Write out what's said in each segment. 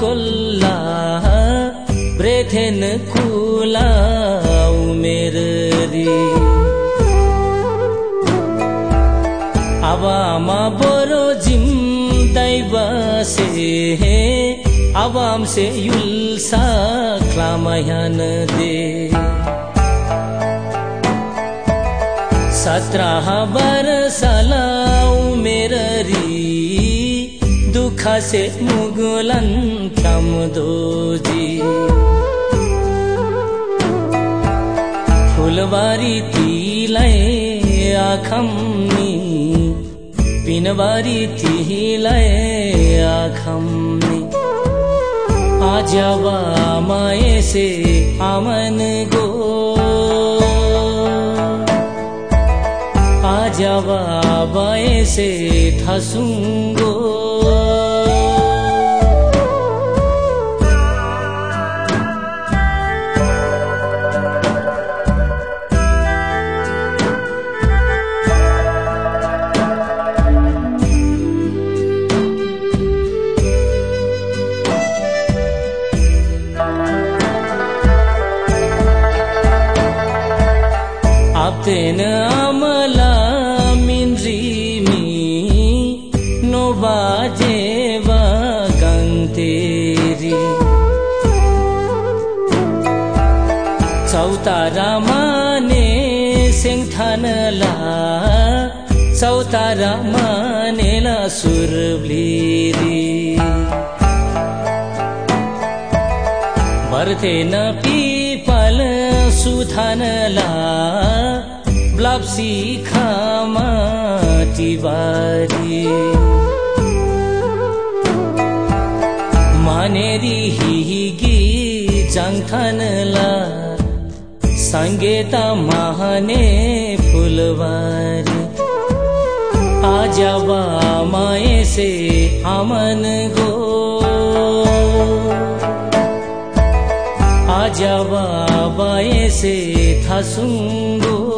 कोल्ला ब्रेथेन कुला उमेरी आवामा बरो जिम्दै बसे हे आवाम से युल्सा क्लामयान दे। सत्रह बर सला उमेरी दुख से मुगलन थम दोजी फुलबारी तिलाई आखम्नी पिनबारी तिलाई आखम्नी आज माए से आमन गो। आज बाए से थसुंगो Amala minrimi no bajeva ganteri चौतारा माने सुरब्लिरी। भर्थेन पिपल सुथानला तापसी खामा तिवारी मानेरी हिगी ला। संगेता महाने फुलवारी। आजावा माए से हमन गो। आजावा बाए से थसुंगो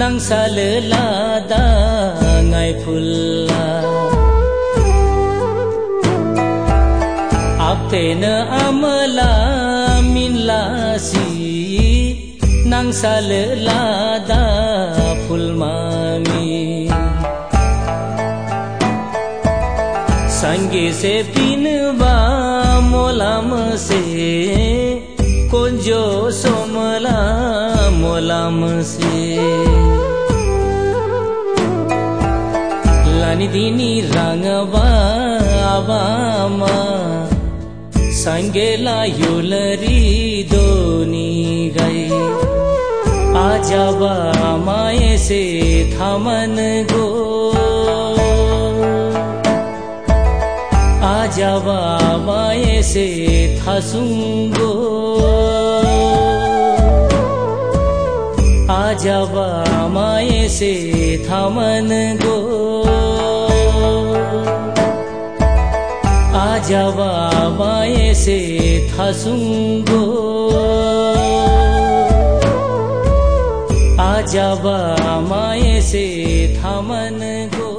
नांसाल लादा ngaय फुल्ला आपतेन आमला मिनलासी नांसाल लादा फुलमामी संगे से पिनबा मोलाम से कोंजो सोमला मोलाम से। लानी दिनी रंगबा आबामा संगे लायुलरी दोनी गई। आजाबा माए से थमन गो। आजा बाबाए से थसुंगो आजा बामाए से थमन गो। आजा बाबाए से थसुंगो आजा बामाए से थमन गो।